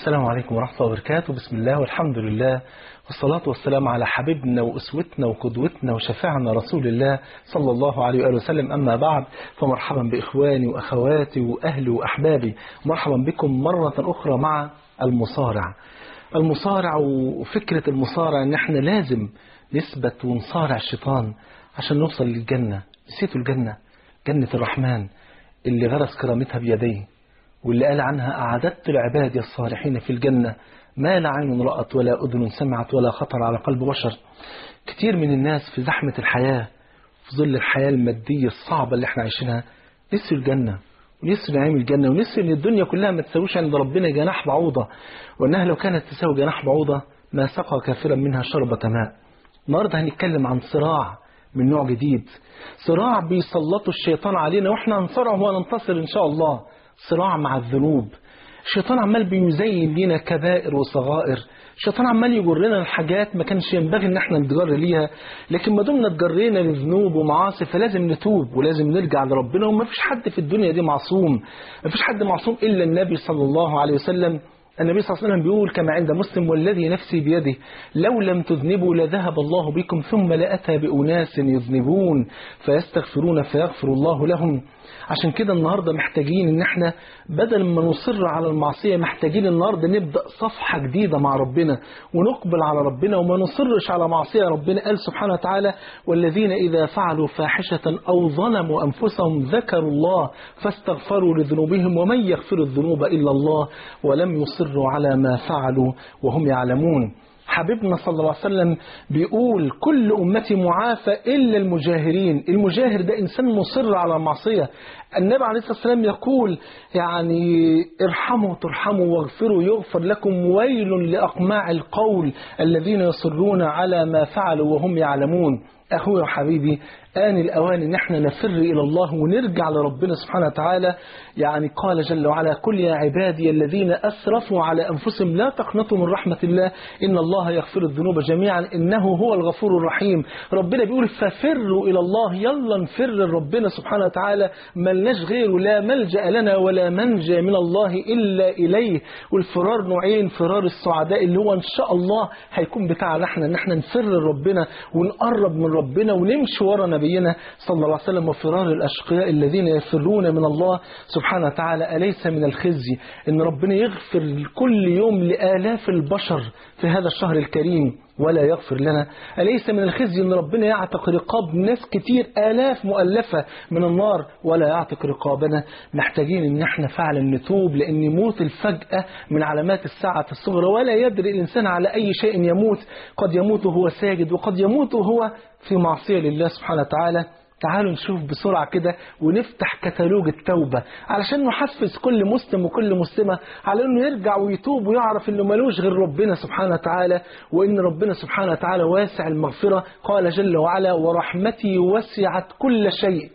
السلام عليكم ورحمة الله وبركاته. بسم الله والحمد لله والصلاة والسلام على حبيبنا وأسوتنا وقدوتنا وشفاعنا رسول الله صلى الله عليه وآله وسلم. أما بعد فمرحبا بإخواني وأخواتي وأهلي وأحبابي. مرحبا بكم مرة أخرى مع المصارع. المصارع وفكرة المصارع أن إحنا لازم نثبت ونصارع الشيطان عشان نوصل للجنة. نسيتوا الجنة؟ جنة الرحمن اللي غرس كرامتها بيديه. واللي قال عنها أعددت العباد الصالحين في الجنة ما لا عين رأت ولا أذن سمعت ولا خطر على قلب بشر. كتير من الناس في زحمة الحياة في ظل الحياة المادية الصعبة اللي إحنا عايشينها نسي الجنة ونسي نعيم الجنة ونسي إن الدنيا كلها ما تساويش عند ربنا جناح بعوضة. وإنها لو كانت تساوي جناح بعوضة ما سقى كافرا منها شربة ماء. النهاردة هنتكلم عن صراع من نوع جديد. صراع بيسلطه الشيطان علينا وإحنا هنصارعه وننتصر إن شاء الله. صراع مع الذنوب. الشيطان عمال بيزين لينا كبائر وصغائر. الشيطان عمال يجر لنا الحاجات ما كانش ينبغي إن إحنا نتجر ليها. لكن ما دمنا اتجرينا لذنوب ومعاصي فلازم نتوب ولازم نرجع لربنا. وما فيش حد في الدنيا دي معصوم. ما فيش حد معصوم إلا النبي صلى الله عليه وسلم. النبي صلى الله عليه وسلم بيقول كما عند مسلم والذي نفسي بيده لو لم تذنبوا لذهب الله بكم ثم لأتى بأناس يذنبون فيستغفرون فيغفر الله لهم. عشان كده النهاردة محتاجين إن إحنا بدل ما نصر على المعصية محتاجين النهاردة نبدأ صفحة جديدة مع ربنا ونقبل على ربنا وما نصرش على معصية ربنا. قال سبحانه وتعالى والذين إذا فعلوا فاحشة أو ظلموا أنفسهم ذكروا الله فاستغفروا لذنوبهم ومن يغفر الذنوب إلا الله ولم يصروا على ما فعلوا وهم يعلمون. حبيبنا صلى الله عليه وسلم بيقول كل أمتي معافى إلا المجاهرين. المجاهر ده إنسان مصر على المعصية. النبي عليه الصلاة والسلام يقول يعني ارحموا ترحموا واغفروا يغفر لكم ويل لأقماع القول الذين يصرون على ما فعلوا وهم يعلمون. أخوي وحبيبي آن الأوان إن إحنا نفر إلى الله ونرجع لربنا سبحانه وتعالى. يعني قال جل وعلا قل يا عبادي الذين أسرفوا على أنفسهم لا تقنطوا من رحمة الله إن الله يغفر الذنوب جميعا إنه هو الغفور الرحيم. ربنا بيقول ففروا إلى الله يلا نفر ربنا سبحانه وتعالى. ما لناش غيره لا ملجأ لنا ولا منجى من الله إلا إليه. والفرار نوعين فرار السعداء اللي هو إن شاء الله هيكون بتاعنا إحنا. إن إحنا نفر ربنا ونقرب من ربنا ونمشي ورا نبينا صلى الله عليه وسلم وفرار الأشقياء الذين يفرون من الله سبحانه وتعالى أليس من الخزي أن ربنا يغفر كل يوم لآلاف البشر في هذا الشهر الكريم ولا يغفر لنا. أليس من الخزي أن ربنا يعتق رقاب ناس كتير آلاف مؤلفة من النار ولا يعتق رقابنا؟ محتاجين أن إحنا فعلا نتوب لأن موت الفجأة من علامات الساعة الصغرى ولا يدري الإنسان على أي شيء يموت. قد يموت وهو ساجد وقد يموت وهو في معصية لله سبحانه وتعالى. تعالوا نشوف بسرعة كده ونفتح كتالوج التوبة علشان نحفز كل مسلم وكل مسلمة على إنه يرجع ويتوب ويعرف إنه ملوش غير ربنا سبحانه وتعالى وإن ربنا سبحانه وتعالى واسع المغفرة قال جل وعلا ورحمتي وسعت كل شيء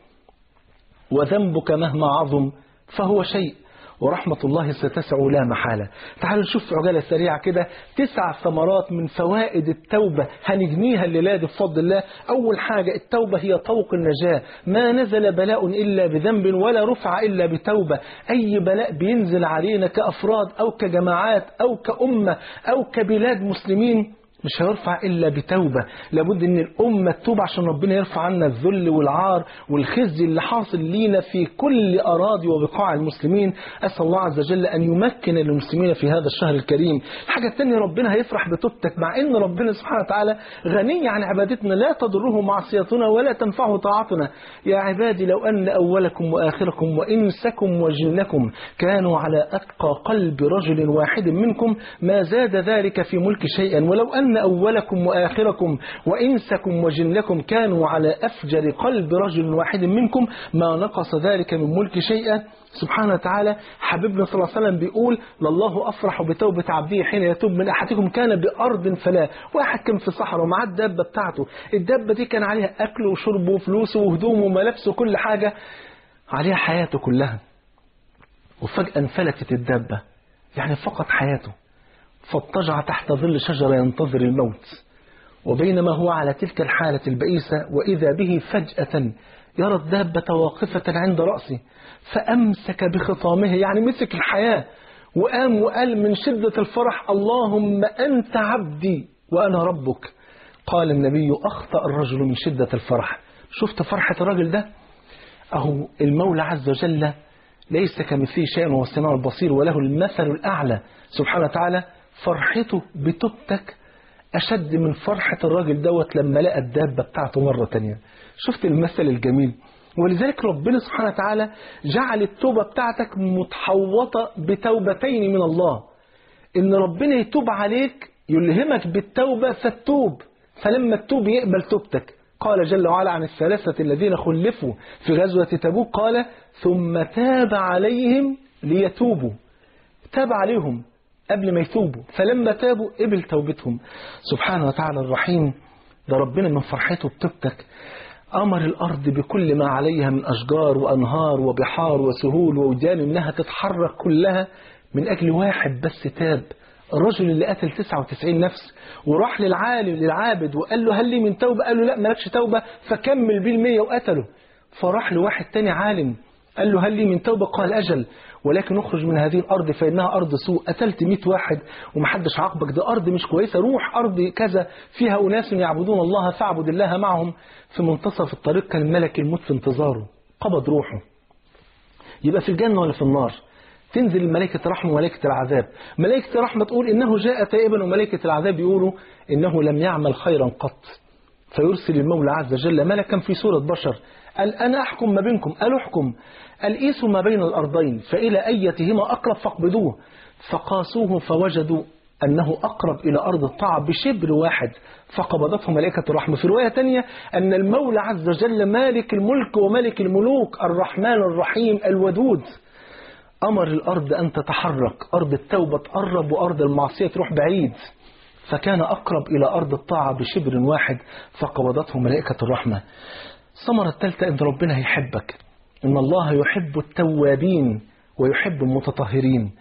وذنبك مهما عظم فهو شيء ورحمة الله ستسع لا محالة. تعالوا نشوف في عجالة سريعة كده. تسع ثمرات من فوائد التوبة هنجنيها الليلة دي بفضل الله. أول حاجة التوبة هي طوق النجاة. ما نزل بلاء إلا بذنب ولا رفع إلا بتوبة. أي بلاء بينزل علينا كأفراد أو كجماعات أو كأمة أو كبلاد مسلمين مش هيرفع إلا بتوبة. لابد إن الأمة تتوب عشان ربنا يرفع عنا الذل والعار والخزي اللي حاصل لينا في كل أراضي وبقاع المسلمين. أسأل الله عز وجل أن يمكن المسلمين في هذا الشهر الكريم. الحاجة الثانية ربنا هيفرح بتوبتك مع إن ربنا سبحانه وتعالى غني عن عبادتنا. لا تضره معصيتنا ولا تنفعه طاعتنا. يا عبادي لو أن أولكم وآخركم وإنسكم وجنكم كانوا على أتقى قلب رجل واحد منكم ما زاد ذلك في ملك شيئا. ولو أن إن أولكم وآخركم وإنسكم وجنكم كانوا على أفجر قلب رجل واحد منكم ما نقص ذلك من ملك شيئا سبحانه وتعالى حبيبنا صلى الله عليه وسلم بيقول لله أفرح بتوبة عبده حين يتوب من أحدكم كان بأرض فلا واحد كان في صحراء ومعاه الدابة بتاعته. الدابة دي كان عليها أكله وشربه وفلوسه وهدومه وملابسه وكل حاجة. عليها حياته كلها. وفجأة انفلتت الدابة. يعني فقط حياته. فاضطجع تحت ظل شجرة ينتظر الموت. وبينما هو على تلك الحالة البئيسة وإذا به فجأة يرى الدابة واقفة عند رأسه فأمسك بخطامه يعني مسك الحياة وقام وقال من شدة الفرح اللهم أنت عبدي وأنا ربك. قال النبي أخطأ الرجل من شدة الفرح. شفت فرحة الرجل ده؟ أهو المولى عز وجل ليس كمثله شيء وهو السميع البصير وله المثل الأعلى. سبحانه وتعالى فرحته بتوبتك أشد من فرحة الراجل دوت لما لقى الدابة بتاعته مرة تانية. شفت المثل الجميل؟ ولذلك ربنا سبحانه وتعالى جعل التوبة بتاعتك متحوطة بتوبتين من الله. إن ربنا يتوب عليك يلهمك بالتوبة فتتوب. فلما التوب يقبل توبتك. قال جل وعلا عن الثلاثة الذين خلفوا في غزوة تبوك قال ثم تاب عليهم ليتوبوا. تاب عليهم. قبل ما يتوبوا فلما تابوا قبل توبتهم سبحانه وتعالى الرحيم ده ربنا من فرحته بتوبتك أمر الأرض بكل ما عليها من أشجار وأنهار وبحار وسهول ووديان إنها تتحرك كلها من أجل واحد بس تاب. الرجل اللي قتل 99 نفس وراح للعالم للعابد وقال له هل لي من توبة؟ قال له لا مالكش توبة. فكمل بيه المية وقتله. فراح لواحد تاني عالم قال له هل لي من توبة؟ قال أجل. ولكن اخرج من هذه الأرض فإنها أرض سوء. قتلت 100 واحد ومحدش عاقبك. ده أرض مش كويسة. روح أرض كذا. فيها أناس يعبدون الله فاعبد الله معهم. في منتصف الطريق كان الملك الموت في انتظاره. قبض روحه. يبقى في الجنة ولا في النار؟ تنزل ملائكة الرحمة وملائكة العذاب. ملائكة الرحمة تقول إنه جاء تائبا وملائكة العذاب يقولوا إنه لم يعمل خيرا قط. فيرسل المولى عز وجل ملكا في سورة بشر. قال أنا أحكم ما بينكم. قال أحكم. القيسوا ما بين الأرضين فإلى أيتهما أقرب فاقبضوه. فقاسوه فوجدوا أنه أقرب إلى أرض الطاعة بشبر واحد. فقبضته ملائكة الرحمة. في رواية تانية أن المولى عز وجل مالك الملك وملك الملوك الرحمن الرحيم الودود. أمر الأرض أن تتحرك. أرض التوبة تقرب وأرض المعصية تروح بعيد. فكان أقرب إلى أرض الطاعة بشبر واحد. فقبضته ملائكة الرحمة. ثمرة الثالثة أن ربنا هيحبك إن الله يحب التوابين ويحب المتطهرين.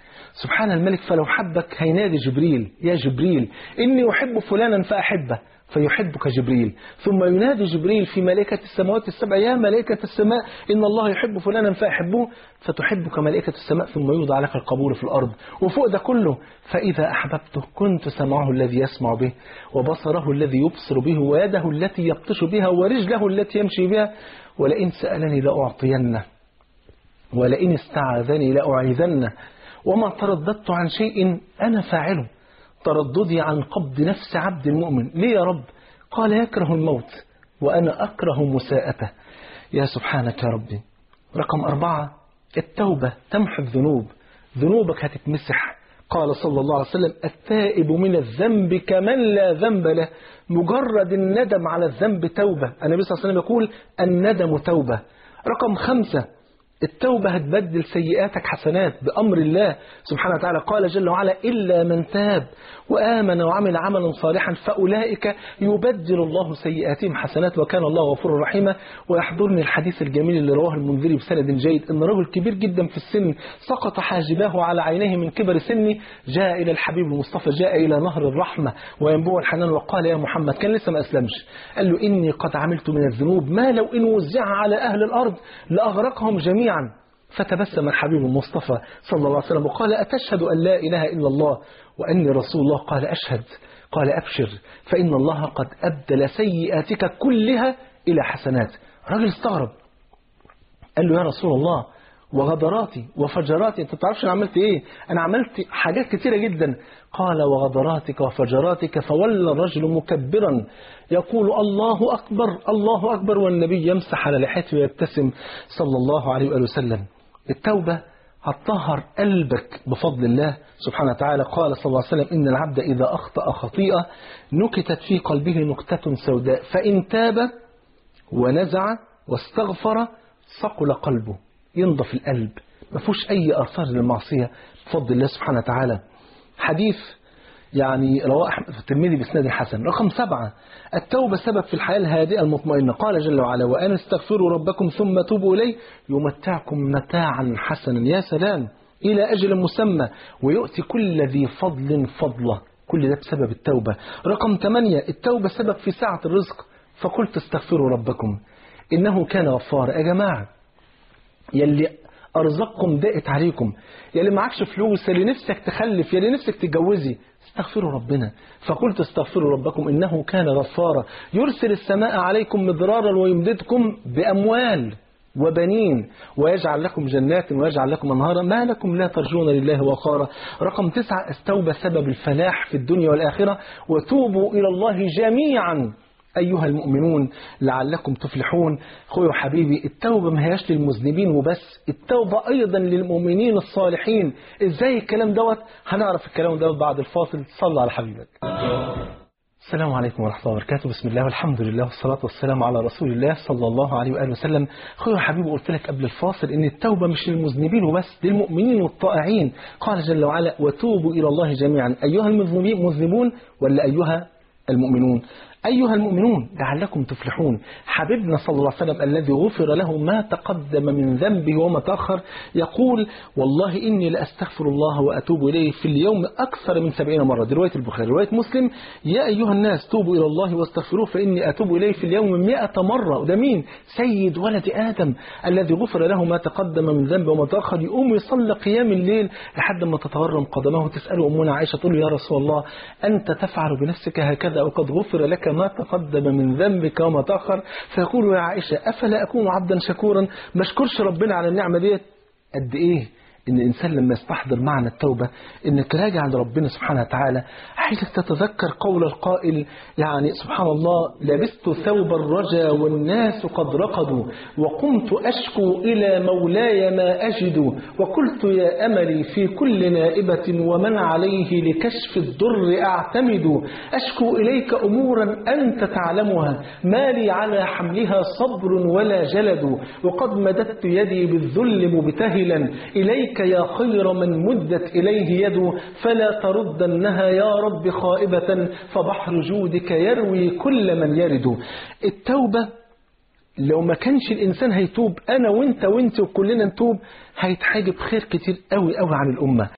سبحان الملك فلو حبك هينادي جبريل يا جبريل إني أحب فلانا فأحبه. فيحبك جبريل. ثم ينادي جبريل في ملائكة السماوات السبع يا ملائكة السماء إن الله يحب فلانا فأحبه فتحبك ملائكة السماء ثم يوضع لك القبول في الأرض. وفوق ده كله فإذا أحببته كنت سمعه الذي يسمع به وبصره الذي يبصر به ويده التي يبطش بها ورجله التي يمشي بها ولئن سألني لأعطينه ولئن استعاذني لأعيذنه وما ترددت عن شيء أنا فاعله. ترددي عن قبض نفس عبد مؤمن ليه يا رب؟ قال يكره الموت وأنا أكره مساءته. يا سبحانك يا ربي. رقم أربعة التوبة تمحو الذنوب. ذنوبك هتتمسح. قال صلى الله عليه وسلم التائب من الذنب كمن لا ذنب له. مجرد الندم على الذنب توبة. النبي صلى الله عليه وسلم يقول الندم توبة. رقم خمسة التوبة هتبدل سيئاتك حسنات بأمر الله سبحانه وتعالى. قال جل وعلا إلا من تاب وآمن وعمل عملا صالحا فأولئك يبدل الله سيئاتهم حسنات وكان الله غفورا رحيما. ويحضرني الحديث الجميل اللي رواه المنذري بسند جيد أن رجل كبير جدا في السن سقط حاجباه على عينيه من كبر سنه جاء إلى الحبيب المصطفى جاء إلى نهر الرحمة وينبوع الحنان وقال يا محمد كان لسه ما أسلمش. قال له إني قد عملت من الذنوب ما لو إن وزع على أهل الأرض لأغرقهم جميعا. فتبسم الحبيب المصطفى صلى الله عليه وسلم وقال أتشهد أن لا إله إلا الله وأني رسول الله؟ قال أشهد. قال أبشر. فإن الله قد أبدل سيئاتك كلها إلى حسنات. رجل استغرب. قال له يا رسول الله وغدراتي وفجراتي. أنت تعرفش أنا عملت إيه؟ أنا عملت حاجات كتيرة جدا. قال وغدراتك وفجراتك فولى الرجل مكبرا. يقول الله أكبر الله أكبر. والنبي يمسح على لحيته ويبتسم. صلى الله عليه وآله وسلم. التوبة هتطهر قلبك بفضل الله سبحانه وتعالى. قال صلى الله عليه وسلم إن العبد إذا أخطأ خطيئة نكتت في قلبه نكتة سوداء. فإن تاب ونزع واستغفر صقل قلبه. ينضف القلب. ما فيهوش أي آثار للمعصية. بفضل الله سبحانه وتعالى. حديث يعني رواه الترمذي بإسناد حسن. رقم سبعة. التوبة سبب في الحياة الهادئة المطمئنة. قال جل وعلا وأنا استغفروا ربكم ثم توبوا إليه يمتعكم متاعا حسنا. يا سلام. إلى أجل مسمى. ويؤتي كل ذي فضل فضله. كل ده بسبب التوبة. رقم 8 التوبة سبب في سعة الرزق. فقلت استغفروا ربكم. إنه كان غفار يا جماعة يلي أرزقكم ضاقت عليكم. يلي معكش فلوس يلي نفسك تخلف يلي نفسك تتجوزي استغفروا ربنا. فقلت استغفروا ربكم إنه كان غفارا. يرسل السماء عليكم مدرارا ويمددكم بأموال وبنين. ويجعل لكم جنات ويجعل لكم أنهارا. ما لكم لا ترجون لله وقارا. رقم تسعة استوبى سبب الفلاح في الدنيا والآخرة. وتوبوا إلى الله جميعا. أيها المؤمنون لعلكم تفلحون. خويا حبيبي التوبة ما هياش للمذنبين وبس التوبة أيضا للمؤمنين الصالحين. إزاي الكلام دوت؟ هنعرف الكلام دوت بعد الفاصل. صلى على حبيبك. السلام عليكم ورحمة الله وبركاته. بسم الله والحمد لله والصلاة والسلام على رسول الله صلى الله عليه وآله وسلم. خير حبيبي قلت لك قبل الفاصل إن التوبة مش للمذنبين وبس للمؤمنين والطائعين. قال جل وعلا وتوبوا إلى الله جميعا. أيها المذنبون ولا أيها المؤمنون؟ أيها المؤمنون لعلكم تفلحون. حبيبنا صلى الله عليه وسلم الذي غفر له ما تقدم من ذنبه وما تأخر يقول والله إني لأستغفر الله وأتوب إليه في اليوم أكثر من سبعين مرة. دي رواية البخاري. رواية مسلم يا أيها الناس توبوا إلى الله واستغفروه فإني أتوب إليه في اليوم مئة مرة. وده مين؟ سيد ولد آدم الذي غفر له ما تقدم من ذنبه وما تأخر. يقوم يصلي قيام الليل لحد ما تتورم قدمه. تسأله أمنا عائشة تقول يا رسول الله أنت تفعل بنفسك هكذا وقد غفر لك ما تقدم من ذنبك وما تأخر. فيقول يا عائشة أفلا أكون عبدا شكورا؟ ما اشكرش ربنا على النعمة ديت. قد إيه؟ إن الإنسان لما يستحضر معنى التوبة إنك راجع لربنا سبحانه وتعالى حيث تتذكر قول القائل يعني سبحان الله لبست ثوب الرجا والناس قد رقدوا وقمت أشكو إلى مولاي ما أجد وقلت يا أملي في كل نائبة ومن عليه لكشف الضر أعتمد. أشكو إليك أمورا أنت تعلمها ما لي على حملها صبر ولا جلد وقد مددت يدي بالذل مبتهلا. إليك إليك يا خير من مدت إليه يد فلا تردنها يا رب خائبة فبحر جودك يروي كل من يرد. التوبة لو ما كانش الإنسان هيتوب أنا وإنت وإنت وكلنا نتوب هيتحاجب خير كتير قوي قوي عن الأمة.